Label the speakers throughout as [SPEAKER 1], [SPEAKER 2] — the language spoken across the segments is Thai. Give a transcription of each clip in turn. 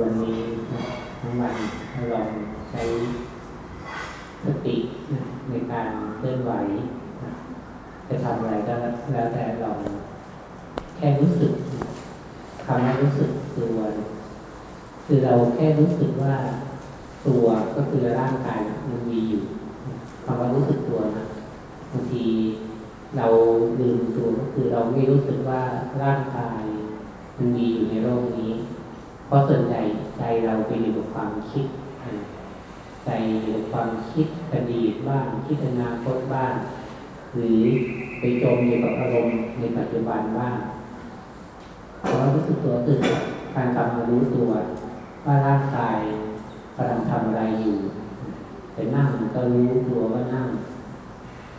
[SPEAKER 1] วันนี้ทั้งวันลองใช้สติในการเคลื่อนไหวจะทำอะไรก็แล้วแต่ลองแค่รู้สึกคำว่ารู้สึกตัวคือเราแค่รู้สึกว่าตัวก็คือร่างกายมันมีอยู่คำว่ารู้สึกตัวนะบางทีเราลืมตัวก็คือเราไม่รู้สึกว่าร่างกายมันมีอยู่ในโลกนี้ เพราะส่วนใหญ่ใจเราไปอยู่กับความคิด ใจอยู่กับความคิดอดีตบ้างคิดอนาคตบ้างหรือไปจมอยู่กับอารมณ์ในปัจจุบันบ้างเพราะรู้สึกตัวคือการกลับมารู้ตัว ว่าร่างกายกำลังทำอะไรอยู่แต่นั่งก็รู้ตัวว่านั่ง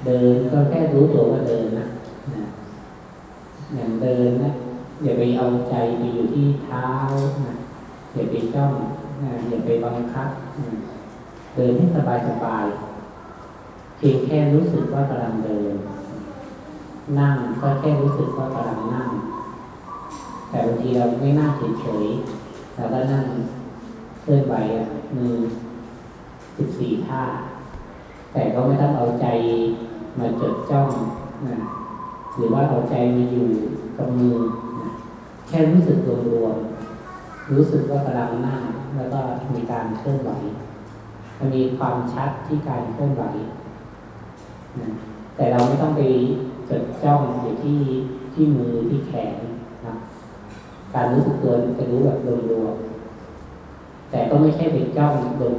[SPEAKER 1] เดินก็แค่รู้ตัวว่าเดินนะอย่างเดินนะ อย่าไปเอาใจไปอยู่ที่เท้านะอย่าไปจ้องนะอย่าไปบังคับเดินให้สบายสบายเพียงแค่รู้สึกว่ากำลังเดิน นั่งก็แค่รู้สึกว่ากำลังนั่ง แต่บางทีเราไม่นั่งเฉยๆเราก็นั่งเคลื่อนไหวมือสิบสี่ท่า แต่ก็ไม่ต้องเอาใจมาจดจ้องนะหรือว่าเอาใจมาอยู่กับมือ แค่รู้สึกรวมรู้สึกว่ากำลังนั่งแล้วก็มีการเคลื่อนไหวมันมีความชัดที่การเคลื่อนไหวนะแต่เราไม่ต้องไปจดจ้องอยู่ที่ที่มือที่แขนนะการรู้สึกตัวจะรู้แบบรวมๆแต่ก็ไม่ใช่เป็นจ้อง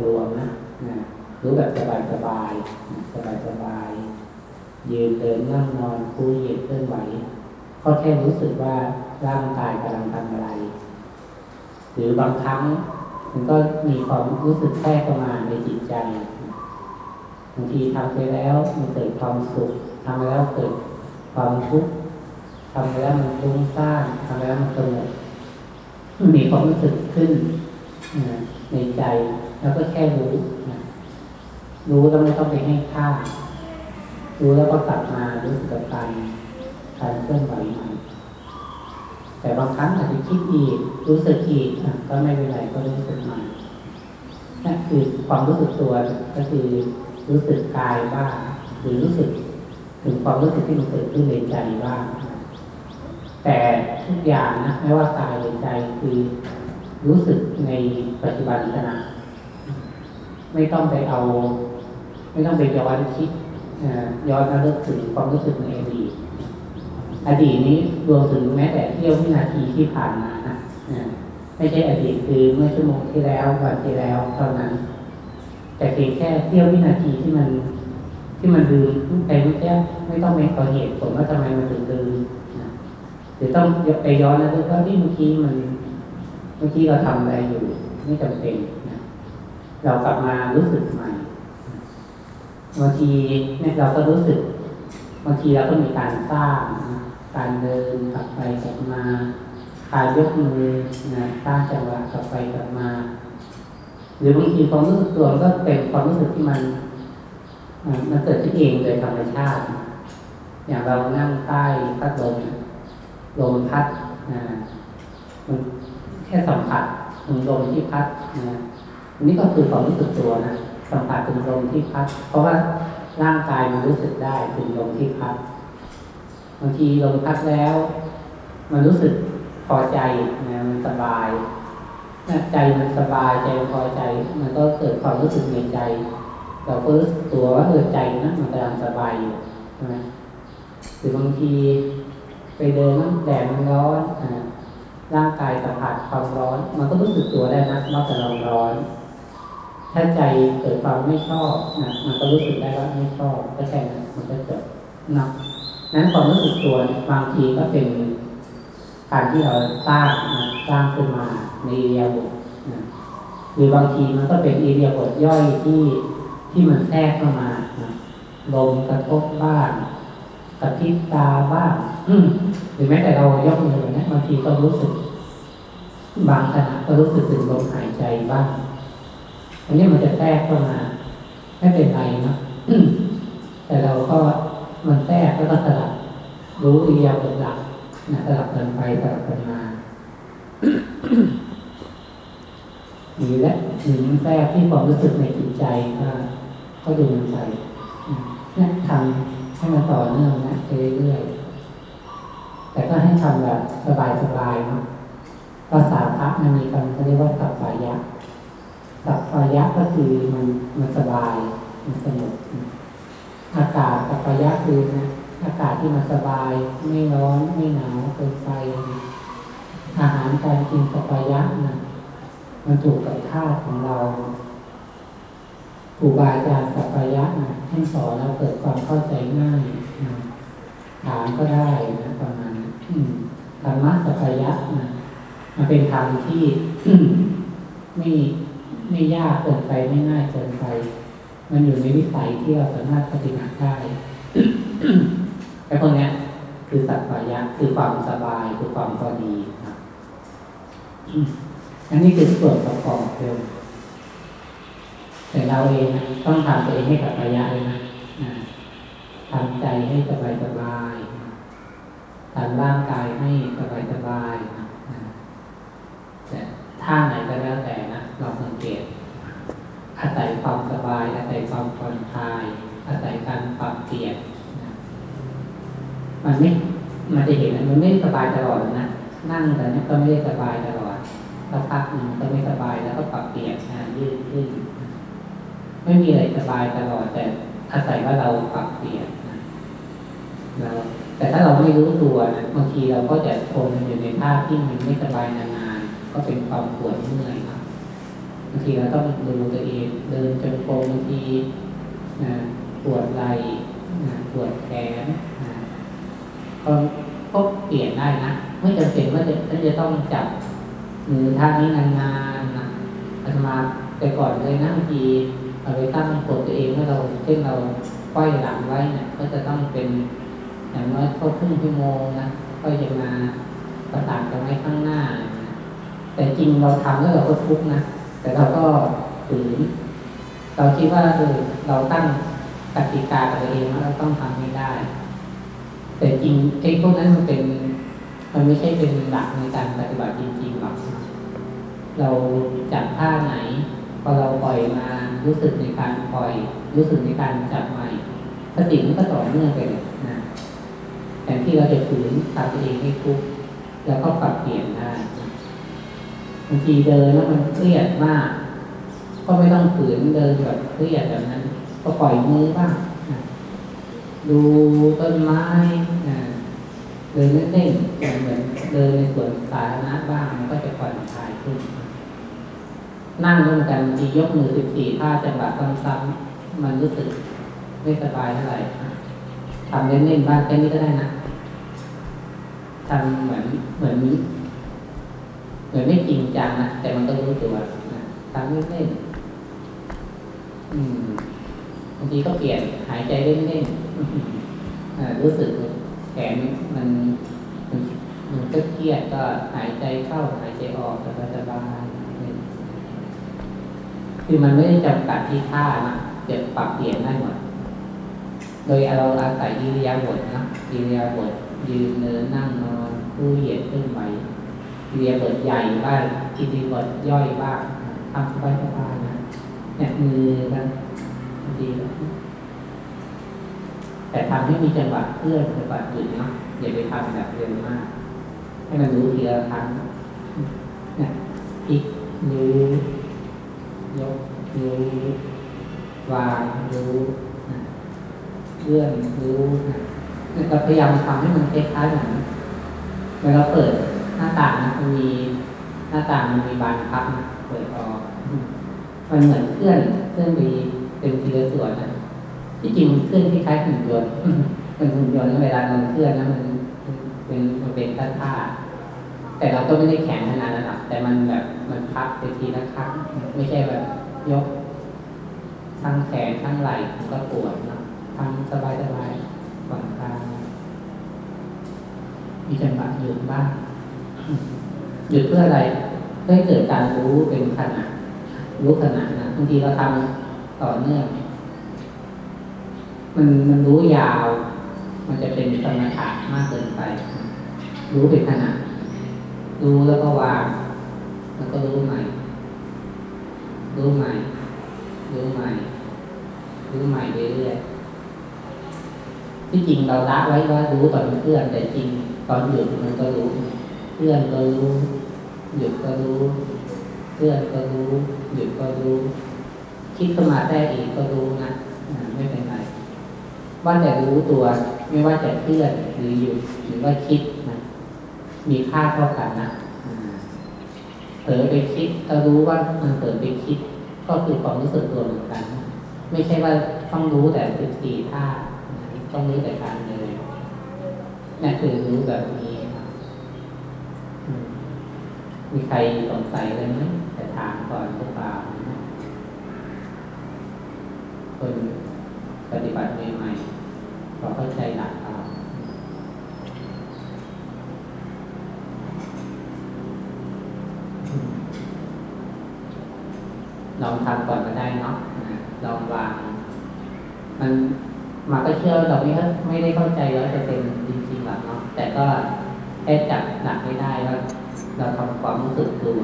[SPEAKER 1] รวมๆนะนะรู้แบบสบายสบายสบายสบายยืนเดินนั่งนอนคุยเหยียดเคลื่อนไหวก็แค่รู้สึกว่า ร่างกายกำลังทำอะไร หรือบางครั้ง มันก็มีความรู้สึกแทรกเข้ามาในจิตใจบางทีทำไปแล้วมันเกิดความสุขทำไปแล้วเกิดความทุกข์ทำไปแล้วมันฟุ้งซ่านทำไปแล้วมันสงบมันมีความรู้สึกขึ้นในใจ แล้วก็แค่รู้รู้แล้วไม่ต้องไปให้ค่า รู้แล้วก็กลับมารู้สึกกับการการเคลื่อนไหวใหม่ แต่บางครั้งอาจจะคิดอีกรู้สึกอีกก็ไม่เป็นไรก็รู้สึกใหม่นั่นคือความรู้สึกตัวก็คือรู้สึกกายบ้างหรือรู้สึกถึงความรู้สึกที่มันเกิดขึ้นในใจบ้างแต่ทุกอย่างนะไม่ว่ากายหรือใจคือรู้สึกในปัจจุบันขณะไม่ต้องไปเอา ไม่ต้องไปย้อนคิดย้อนระลึกถึงความรู้สึกในอ อดีตนี้รวมถึงแม้แต่เที่ยววินาทีที่ผ่านมานะไม่ใช่อดีตคือเมื่อชั่วโมงที่แล้ววันที่แล้วเท่านั้น แต่เพียงแค่เที่ยววินาทีที่มัน ที่มันลืมไปไม่แค่ไม่ต้องไปขอเหตุผลว่าทำไมมันถึงลืมหรือต้องไปย้อนนะว่าที่เมื่อกี้มันเมื่อกี้เราทำอะไรอยู่ไม่จำเป็นนะเรากลับมารู้สึกใหม่บางทีเนี่ยเราก็รู้สึกบางทีเราก็มีการสร้าง การเดินกลับไปกลับมาการยกมือนะสร้างจังหวะกลับไปกลับมา หรือบางทีความรู้สึกตัวก็เป็นความรู้สึกที่มันมันเกิดขึ้นเองโดยธรรมชาติ อย่างเรานั่งใต้พัดลมลมพัดนะมันแค่สัมผัสถึงลมที่พัดนะอันนี้ก็คือความรู้สึกตัวนะสัมผัสถึงลมที่พัด เพราะว่าร่างกายมันรู้สึกได้ถึงลมที่พัด บางทีลมพัดแล้ว มันรู้สึกพอใจนะมันสบายใจมันสบายใจมันพอใจ มันก็เกิดความรู้สึกในใจ เราก็รู้สึกตัวว่าเออใจนะมันกำลังสบายอยู่ใช่ไหมหรือบางทีไปเดินน้ำแดดมันร้อนร่างกายสัมผัสความร้อน มันก็รู้สึกตัวได้นะว่าแต่เราร้อน ถ้าใจเกิดความไม่ชอบนะมันก็รู้สึกได้ว่าไม่ชอบก็แค่นั้นมันก็จบนะ นั้นความรู้สึกตัวบางทีก็เป็นการที่เราสร้างนะสร้างขึ้นมาในเรียบทนะหรือบางทีมันก็เป็นอีเรียบทย่อยที่ที่มันแทรกเข้ามานะลมกระทบบ้างกระพริบตาบ้างหรือแม้แต่เรายกมือนี่ยบางทีก็รู้สึก บางขณะก็รู้สึกถึงลมหายใจบ้างอันนี้มันจะแทรกเข้ามา ไม่เป็นไรนะแต่เราก็ มันแทรกแล้วก็สลับรู้อียาบทหลักนะสลับกันไปสลับกันมาหรือและหรือแทรกที่ความรู้สึกในจิตใจก็ก็ดูมันไปนี่ทำให้มันต่อเนื่องนะไปเรื่อยๆแต่ก็ให้ทำแบบสบายๆนาะภาษาพระมันมีคำเขาเรียกว่าสัพพายะสัพพายะก็คือมันมันสบายมันสนุก อากาศสัพพายะคือนะอากาศที่มันสบาย ไม่ร้อนไม่หนาวเกินไปอาหารการกินสัพยะนะมันถูกกับธาตุของเราครูบาอาจารย์สัพยะนะท่านสอนเราเกิดความเข้าใจง่ายนะถามก็ได้นะประมาณธรรมะสัพยะนะมันเป็นธรรมที่ไม่ไม่ยากเกินไปไม่ง่ายเกินไป มันอยู่ในวิสัยที่เราสามารถปฏิบัติได้แต่พวกเนี้ยคือสัพพายะคือความสบายคือความพอดีครับอืมอันนี้คือส่วนประกอบเดิมแต่เราเองนะต้องทำตัวเองให้กับระยะเลยนะทำใจให้สบายสบายทำร่างกายให้สบายสบายแต่ท่าไหนก็แล้วแต่นะเราสังเกต อาศัยความสบาย อาศัยความผ่อนคลาย อาศัยการปรับเปลี่ยนมันไม่มันจะเห็นมันไม่สบายตลอดนะ นั่งแต่นี้ก็ไม่ได้สบายตลอดสักพักหนึ่งก็ไม่สบายแล้วก็ปรับเปลี่ยนนะยืดขึ้น ไม่มีอะไรสบายตลอด แต่อาศัยว่าเราปรับเปลี่ยนนะเราแต่ถ้าเราไม่รู้ตัวนะบางทีเราก็จะทนอยู่ในท่าที่มันไม่สบายนานๆก็เป็นความปวดเมื่อยางทีเราต้องดูตัวเองเดินจงกรมบางทีนะปวดไหล่นะปวดแขนนะก็ก็เปลี่ยนได้นะไม่จำเป็นว่าจะจะต้องจับมือท่านี้นานๆนะอาตมาแต่ก่อนเลยนั่งทีเราไปตั้งกฎตัวเองว่าเราเช่นเราค่อยหลังไว้เนี่ยก็จะต้องเป็นอย่างน้อยเข้าครึ่งชั่วโมงนะก็จะมาประสานกันไว้ข้างหน้านะแต่จริงเราทำแล้วเราก็ทุกข์นะ แต่เราก็ฝืนเราคิดว่าเออเราตั้งกติกากับตัวเองว่าเราต้องทำให้ได้ แต่จริงไอ้พวกนั้นมันเป็น มันไม่ใช่เป็นหลักในการปฏิบัติจริงๆหรอกเราจับท่าไหนพอเราปล่อยมารู้สึกในการปล่อย รู้สึกในการจับใหม่สติมันก็ต่อเนื่องไปเลยนะแต่ที่เราจะฝืนตามตัวเองให้ทุกข์แล้วก็ปรับเปลี่ยนได้ บางทีเดินแล้วมันเครียดมาก ก็ไม่ต้องฝืนเดินแบบเครียดแบบนั้น ก็ปล่อยมือบ้างดูต้นไม้นะเดินเล่นๆเหมือนเดินในสวนสาธารณะบ้างมันก็จะผ่อนคลายขึ้น นั่งร่วมกันทียกมือสิบสี่ท่าจังหวะซ้ำๆมันรู้สึกไม่สบายเท่าไหร่ทำเล่นๆบ้างแค่นี้ก็ได้นะทำเหมือนเหมือน มือนไม่จริงจังนะแต่มันก็รู้ตัวนะทำเล่นๆอืมบางทีก็เปลี่ยนหายใจเล่นๆอ่ารู้สึกแขนมันมันมันก็เครียดก็หายใจเข้าหายใจออกสบายคือมันไม่ได้จำกัดที่ท่านะจะปรับเปลี่ยนได้หมดโดยเราอาศัยอิริยาบถนะอิริยาบถยืนเนินนั่งนอนผู้เหยียดขึ้นไหว อิริยบถใหญ่บ้างอิริยาบถย่อยบ้างทำสบายๆนะเนี่ยมือกันดีแต่ทำให้มีจังหวะเคลื่อนจังหวะหยุดนะอย่าไปทำแบบเร็วมาก ให้มันรู้ทีละครั้งเนี่ยพลิกนิ้วยกนิ้ววางรู้นะเลื่อนรู้นะเราพยายามทำให้มันคล้ายๆเหมือนเวลาเปิด หน้าต่างมันมีหน้าต่างมันมีบานพับเปิดออกมันเหมือนเคลื่อนเคลื่อนไปเป็นทีละส่วนนะที่จริงมันเคลื่อนคล้ายๆหุ่นยนต์มันหุ่นยนต์เวลามันเคลื่อนนะมันเป็นมันเป็นท่าท่าแต่เราก็ไม่ได้แข็งขนาดนั้นหรอกแต่มันแบบมันพับไปทีละครั้งไม่ใช่แบบยกทั้งแขนทั้งไหล่ก็ปวดนะทำสบายสบายๆผ่อนคลายมีจังหวะหยุดบ้าง หยุดเพื่ออะไรเพื่อเกิดการรู้เป็นขณะรู้ขณะนะบางทีเราทำต่อเนื่องมันมันรู้ยาว มันจะเป็นสมถะมากเกินไป รู้เป็นขณะรู้แล้วก็วางแล้วก็รู้ใหม่ รู้ใหม่ รู้ใหม่ รู้ใหม่เรื่อยๆที่จริงเราละไว้ว่ารู้ตอนมันเคลื่อนแต่จริงตอนหยุดมันก็รู้ เคลื่อนก็รู้ หยุดก็รู้ เคลื่อนก็รู้ หยุดก็รู้ คิดขึ้นมาได้อีกก็รู้นะไม่เป็นไรว่าแต่รู้ตัว ไม่ว่าจะเคลื่อนหรือหยุดหรือว่าคิดนะมีค่าเท่ากันนะเผลอไปคิดก็รู้ว่ามันเผลอไปคิด ก็คือความรู้สึกตัวเหมือนกัน ไม่ใช่ว่าต้องรู้แต่สิบสี่ท่าต้องรู้แต่การเดินนั่นคือรู้แบบนี้ครับอืม มีใครสงสัยอะไรไหมแต่ถามก่อนหรือเปล่าคนปฏิบัติใหม่ๆพอเข้าใจหลักเราลองทำก่อนก็ได้เนาะลองวาง มันมาก็เชื่อว่าเราไม่ไม่ได้เข้าใจร้อยเปอร์เซ็นต์จริงๆหรอกเนาะแต่ก็แค่จับหลักไม่ได้ว่า เราทำความรู้สึกตัว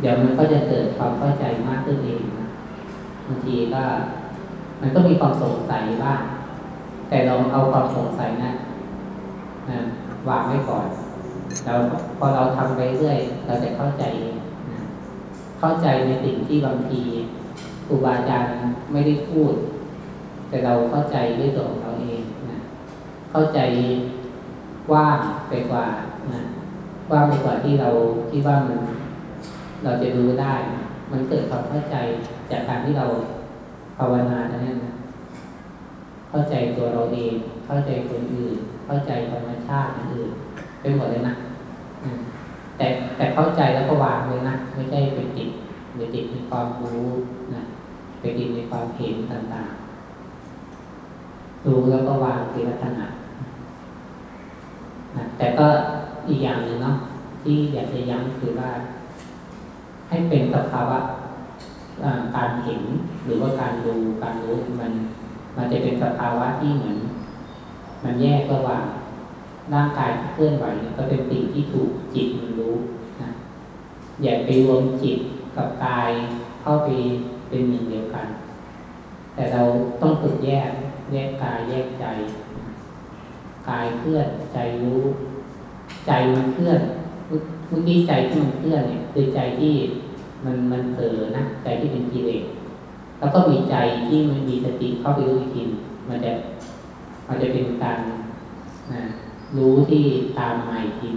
[SPEAKER 1] เดี๋ยวมันก็จะเกิดความเข้าใจมากขึ้นเองบางทีก็ มันก็มีความสงสัยบ้าง แต่เราเอาความสงสัยนะนวางไว้ก่อนแล้วพอเราทำไปเรื่อยเราจะเข้าใจเข้าใจในสิ่งที่บางทีครูบาอาจารย์ไม่ได้พูด แต่เราเข้าใจด้วยตัวของเราเองนะเข้าใจกว้างไปกว่านะ ว้างกว่าที่เราคิดว่ามันเราจะรู้ได้ มันเกิดความเข้าใจจากการที่เราภาวนาเนั้นนะเข้าใจตัวเราเอง เข้าใจคนอื่น เข้าใจธรรมชาติอื่นไปหมดเลยนะแต่แต่เข้าใจแล้วก็วางเลยนะไม่ใช่ไปติดไปติดในความรู้นะไปติดในความเห็นต่างๆรู้แล้วก็วางทีละขณะนะแต่ก็ อีกอย่างหนึ่งเนาะที่อยากจะย้ำคือว่า ให้เป็นสภาวะการเห็นหรือว่าการดูการรู้มัน มันจะเป็นสภาวะที่เหมือน มันแยกระหว่างร่างกายที่เคลื่อนไหวก็เป็นสิ่งที่ถูกจิตมันรู้นะอย่าไปรวมจิตกับกายเข้าไปเป็นหนึ่งเดียวกัน แต่เราต้องฝึกแยกแยกกายแยกใจ กายเคลื่อนใจรู้ ใจมันเคลื่อนเมื่อกี้ใจที่มันเคลื่อนเนี่ยคือใจที่มันมันเผลอนะใจที่เป็นกิเลสแล้วก็มีใจที่มันมีสติเข้าไปรู้อีกทีมันจะมันจะเป็นการนะรู้ที่ตามมาอีกที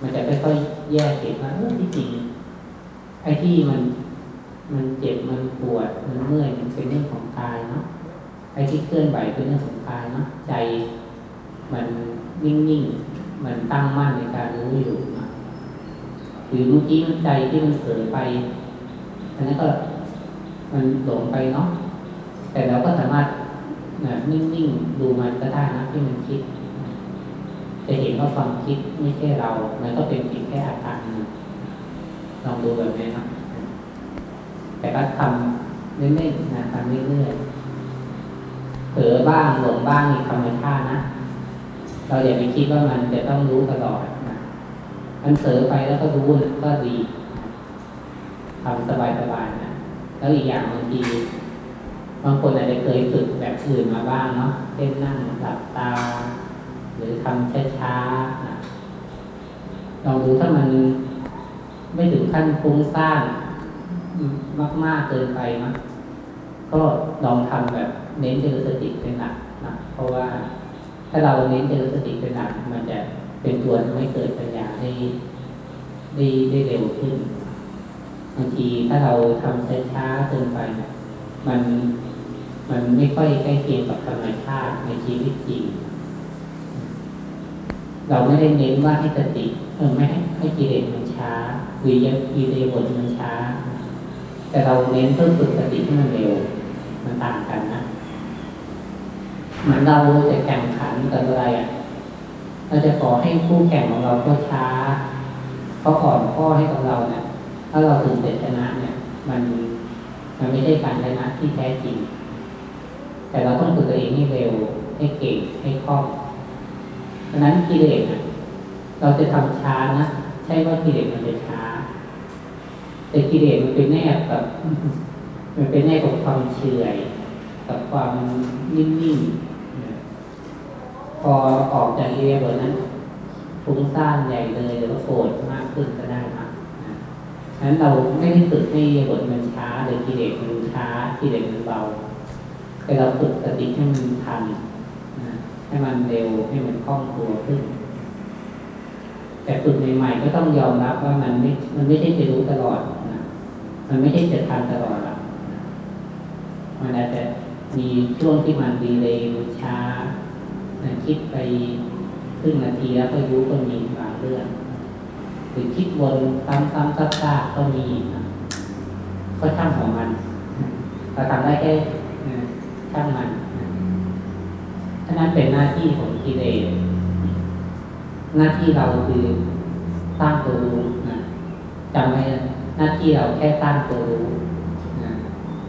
[SPEAKER 1] มันจะค่อยๆแยกเห็นว่าเออที่จริงไอ้ที่มันมันเจ็บมันปวดมันเมื่อยมันเป็นเรื่องของกายเนาะไอ้ที่เคลื่อนไหวเป็นเรื่องของกายเนาะใจมันนิ่งๆ มันตั้งมั่นในการรู้อยู่หรือเมื่อกี้มันใจที่มันเผลอไปอันนั้นก็มันหลงไปเนาะแต่เราก็สามารถนิ่งๆดูมันก็ได้นะที่มันคิด จะเห็นว่าความคิดไม่ใช่เรา มันก็เป็นเพียงแค่อาการหนึ่งลองดูแบบนี้นะแต่ก็ทำเรื่อยๆนะทำเรื่อยๆเผลอบ้างหลงบ้างนี่ธรรมชาตินะ เราอย่าไปคิดว่ามันจะต้องรู้ตลอดนะมันเผลอไปแล้วก็รู้นะก็ดีทำสบายๆนะแล้วอีกอย่างบางทีบางคนอาจจะเคยฝึกแบบอื่นมาบ้างเนาะเช่นนั่งหลับตา หรือทำช้าๆนะลองดูถ้ามันไม่ถึงขั้นฟุ้งซ่านมาก ๆเกินไปนะก็ลองทำแบบเน้นเจริญสติเป็นหลักนะเพราะว่า ถ้าเราเน้นเจริญสติเป็นหลักมันจะเป็นตัวทำให้เกิดปัญญาได้ได้ได้เร็วขึ้นบางทีถ้าเราทำช้าๆเกินไปมันมันไม่ค่อยใกล้เคียงกับธรรมชาติในชีวิตจริง เราไม่ได้เน้นว่าให้สติเออไม่ให้ให้กิเลสมันช้าหรือยังกิเลสบทมันช้า แต่เราเน้นเพื่อฝึกสติให้มันเร็ว มันต่างกันนะ เหมือนเราจะแข่งขันกับอะไรอะเราจะขอให้คู่แข่งของเราก็ช้าเขาอ่อนข้อให้กับเราเนี่ยถ้าเราถึงเสร็จชนะเนี่ย มันมันไม่ใช่การชนะที่แท้จริง แต่เราต้องฝึกตัวเองให้เร็วให้เก่งให้คล่องดังนั้นกิเลสน่ะเราจะทำช้านะใช่ว่ากิเลสมันจะช้าแแต่กิเลสมันเป็นแนบกับ มันเป็นแนบกับความเฉื่อย กับความนิ่งๆนะพอออกจากอิเดียบทนั้นฟุ้งซ่านใหญ่เลยหรือว่าโกรธมากขึ้นก็ได้นะนะฉะนั้นเราไม่ได้ฝึกให้บทมันช้าหรือกิเลสมันช้ากิเลสมันเบา แต่เราฝึกสติให้มันทันนะให้มันเร็วให้มันคล่องตัวขึ้น แต่ฝึกใหม่ๆก็ต้องยอมรับว่ามันไม่มันไม่ใช่จะรู้ตลอดนะมันไม่ใช่จะทันตลอดหรอกมันอาจจะ มีช่วงที่มันดีเลยมันช้าคิดไปครึ่งนาทีแล้วก็รู้ก็มีบางเรื่องหรือคิดวนซ้ำๆซักๆก็มีก็ช่างของมันเราทำได้แค่ช่างมันฉะนั้นเป็นหน้าที่ของกิเลสหน้าที่เราคือตั้งตัวรู้นะจำไว้นะหน้าที่เราแค่ตั้งตัวรู้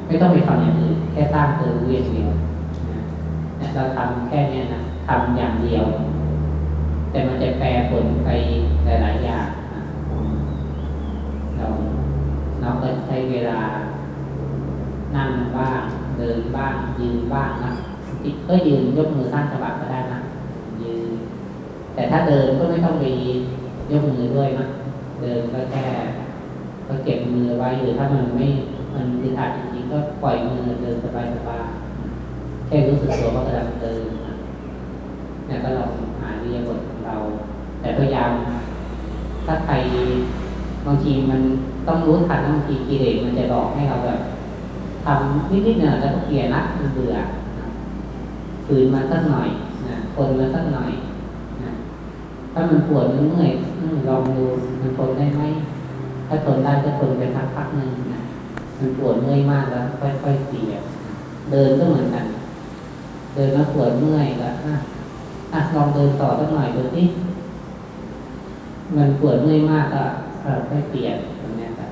[SPEAKER 1] ไม่ต้องไปทำอย่างอื่นแค่ตั้างตัวรู้อย่างเดียวนะเนี่ยเราทำแค่นี้นะทำอย่างเดียว แต่มันจะแปรผลไปหลาย ๆ อย่างเราเราก็ใช้เวลา นั่งบ้าง เดินบ้าง ยืนบ้างนะก็ยืนยกมือสร้างฉบับก็ได้นะยืน แต่ถ้าเดินก็ไม่ต้องไปยกมือด้วยนะเดินก็แค่ก็เก็บมือไว้หรือถ้ามันไม่มันอึดอัด ก็ปล่อยมือเดินสบายๆแค่รู้สึกตัวว่ากำลังเดินนะเนี่ยก็ลองหาเรียบทของเรา แต่พยายามถ้าใครบางทีมันต้องรู้ทันบางทีกิเลสมันจะหลอกให้เราแบบทำนิดๆเนี่ยแล้วก็เปลี่ยนละมันเบื่อฝืนมันสักหน่อยนะทนมันสักหน่อยนะถ้ามันปวดมันเมื่อยลองดูมันทนได้ไหมถ้าทนได้ก็ทนไปสักพักหนึ่งนะ มันปวดเมื่อยมากแล้ว ค่อยๆเปลี่ยนเดินก็เหมือนกัน เดินแล้วปวดเมื่อยแล้วอะอะลองเดินต่อสักหน่อยดูสิมันปวดเมื่อยมากก็ค่อยเปลี่ยนตรงเนี้ยครับ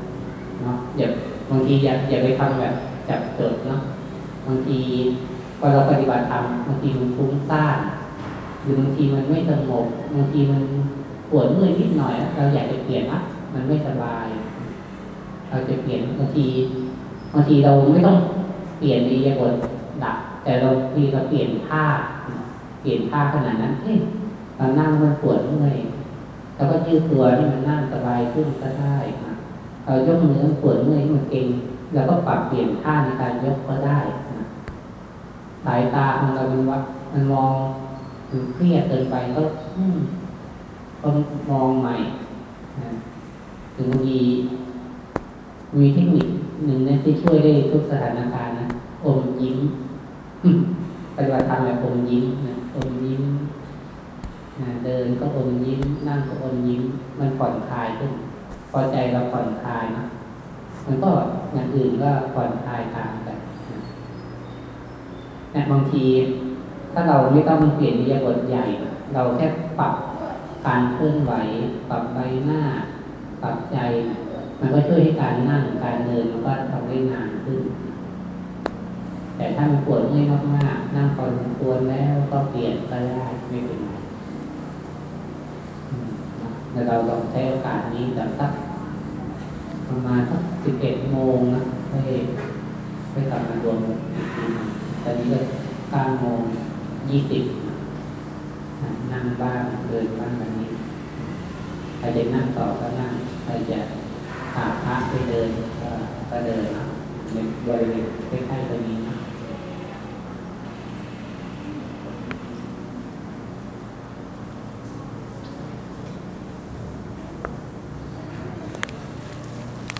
[SPEAKER 1] เนาะอย่าบางทีอย่าอย่าไปทำแบบจับจดเนาะบางทีพอเราปฏิบัติธรรมบางทีมันฟุ้งซ่านหรือบางทีมันไม่สงบบางทีมันปวดเมื่อยนิดหน่อยแล้วเราอยากจะเปลี่ยนนะมันไม่สบาย เราจะเปลี่ยนบางทีบางทีเราไม่ต้องเปลี่ยนในยาบทดับแต่เราทีเราเปลี่ยนท่าเปลี่ยนท่าขนาดนั้นเฮ้ยเรานั่งมันปวดเมื่อยเราก็ยืดตัวให้มันนั่งสบายขึ้นก็ได้นะเรายกมือปวดเมื่อยให้มันเก่งเราก็ปรับเปลี่ยนท่าในการยกก็ได้นะสายตาของเรามันวัดมันมองมันเครียดเกินไปก็อืมก็มองใหม่นะถึงบางที มีเทคนิคหนึ่งนะที่ช่วยได้ทุกสถานการณ์นะอมยิ้มปฏิบัติธรรมแบบอมยิ้มนะอมยิ้มนะเดินก็อมยิ้ม นั่งก็อมยิ้ม มันผ่อนคลายขึ้นพอใจเราผ่อนคลายนะมันก็อย่างอื่นก็ผ่อนคลายตามกันะบางที ถ้าเราไม่ต้องเปลี่ยนนิยบทใหญ่ เราแค่ปรับการเคลื่อนไหว ปรับใบหน้า ปรับใจนะ มันก็ช่วยให้การนั่งการเดินมันก็ทำได้นานขึ้น แต่ถ้ามันปวดเมื่อยมากๆนั่งพอสมควรแล้วก็เปลี่ยนก็ได้ไม่เป็นไรเราลองใช้โอกาสนี้แบบสักประมาณสักสิบเอ็ดโมงนะให้ให้กลับมารวมอีกทีตอนนี้ก็เก้าโมงยี่สิบนั่งบ้างเดินบ้างแบบนี้ใครจะนั่งต่อก็นั่งใครจะ พระไปเดินก็เดินนะในบริเวณใกล้ๆตรงนี้นะ